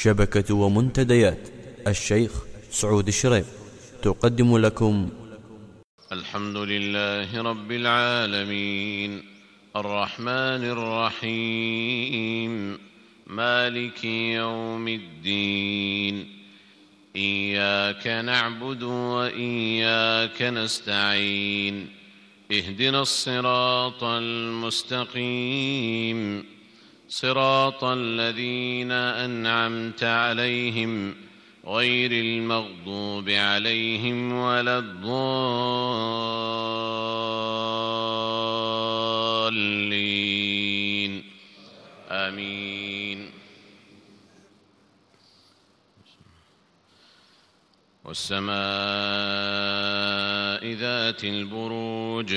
شبكة ومنتديات. الشيخ سعود الشريف تقدم لكم. الحمد لله رب العالمين. الرحمن الرحيم. مالك يوم الدين. إياك نعبد وإياك نستعين. اهدنا الصراط المستقيم. صراط الذين أنعمت عليهم غير المغضوب عليهم ولا الضالين. آمين. والسماء ذات البروج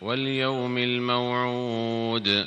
واليوم الموعود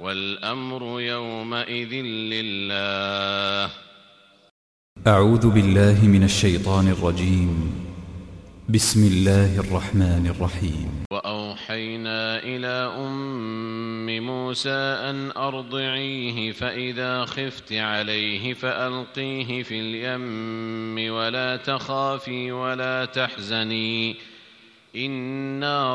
والأمر يومئذ لله. أعوذ بالله من الشيطان الرجيم. بسم الله الرحمن الرحيم. وأوحينا إلى أم موسى أن أرضعيه فإذا خفت عليه فألقيه في اليم ولا تخافي ولا تحزني. إنا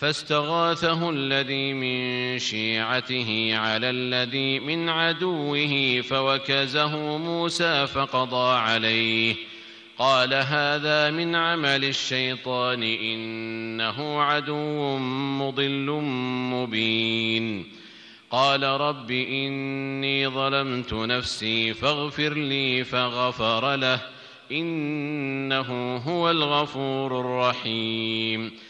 فاستغاثه الذي من شيعته على الذي من عدوه فوكزه موسى فقضى عليه. قال هذا من عمل الشيطان إنه عدو مضل مبين. قال رب إني ظلمت نفسي فاغفر لي فغفر له إنه هو الغفور الرحيم.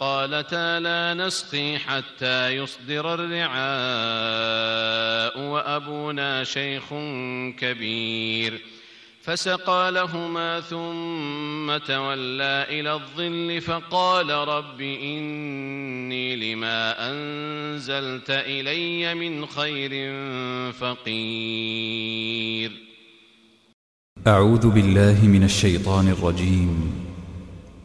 قالتا لا نسقي حتى يصدر الرعاء وأبونا شيخ كبير. فسقى لهما ثم تولى إلى الظل فقال رب إني لما أنزلت إلي من خير فقير. أعوذ بالله من الشيطان الرجيم.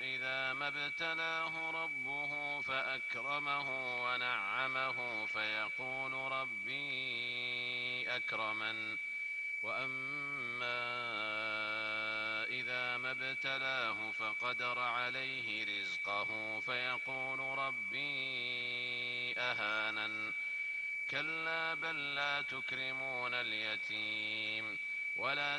إذا ما ابتلاه ربه فأكرمه ونعمه فيقول ربي أكرمن. وأما إذا ما ابتلاه فقدر عليه رزقه فيقول ربي أهانن. كلا بل لا تكرمون اليتيم ولا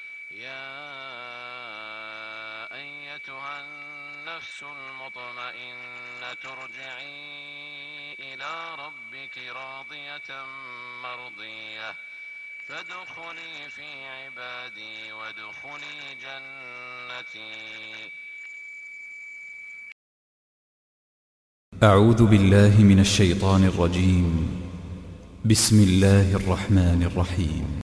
يا أيتها النفس المطمئنة ارجعي إلى ربك راضية مرضية. فادخلي في عبادي وادخلي جنتي. أعوذ بالله من الشيطان الرجيم. بسم الله الرحمن الرحيم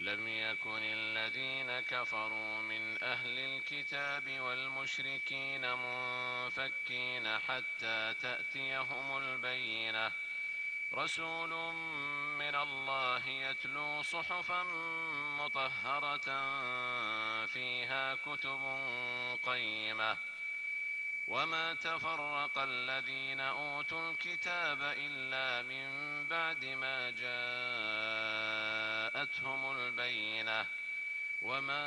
لم يكن الذين كفروا من أهل الكتاب والمشركين منفكين حتى تأتيهم البينة. رسول من الله يتلو صحفا مطهرة فيها كتب قيمة. وما تفرق الذين أوتوا الكتاب إلا من بعد ما جاءتهم البينة. وما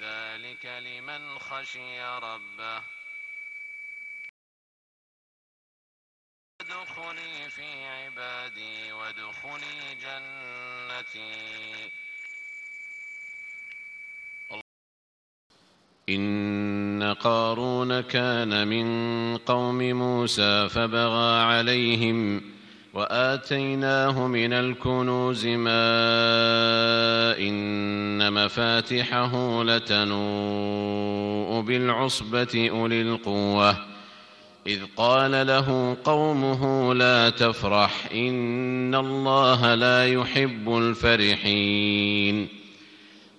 ذلك لمن خشي ربه. ادخلي في عبادي وادخلي جنتي. إن قارون كان من قوم موسى فبغى عليهم وآتيناه من الكنوز ما إن مفاتحه لتنوء بالعصبة أولي القوة. إذ قال له قومه لا تفرح إن الله لا يحب الفرحين.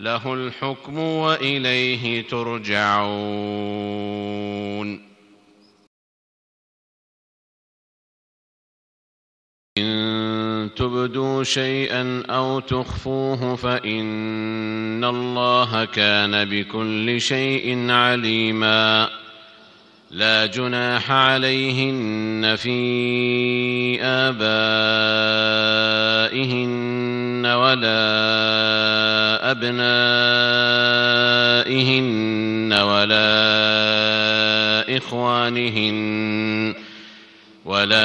له الحكم وإليه ترجعون. إن تبدوا شيئا أو تخفوه فإن الله كان بكل شيء عليما. لا جناح عليهن في آبائهن ولا ابنائهن ولا إخوانهن ولا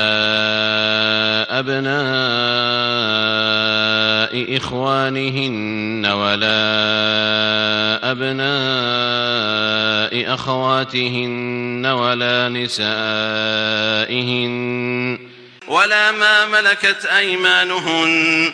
أبناء إخوانهن ولا أبناء أخواتهن ولا نسائهن ولا ما ملكت أيمانهن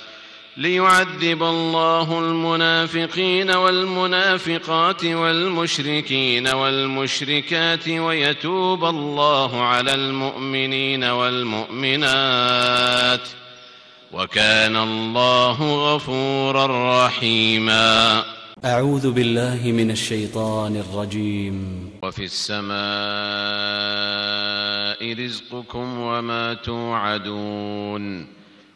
ليعذب الله المنافقين والمنافقات والمشركين والمشركات ويتوب الله على المؤمنين والمؤمنات وكان الله غفورا رحيما. أعوذ بالله من الشيطان الرجيم. وفي السماء رزقكم وما توعدون.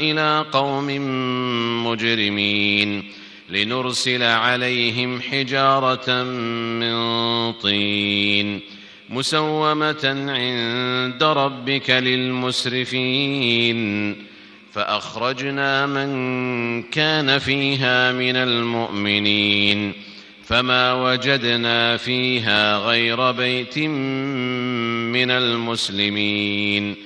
إلى قوم مجرمين لنرسل عليهم حجارة من طين مسومة عند ربك للمسرفين. فأخرجنا من كان فيها من المؤمنين. فما وجدنا فيها غير بيت من المسلمين.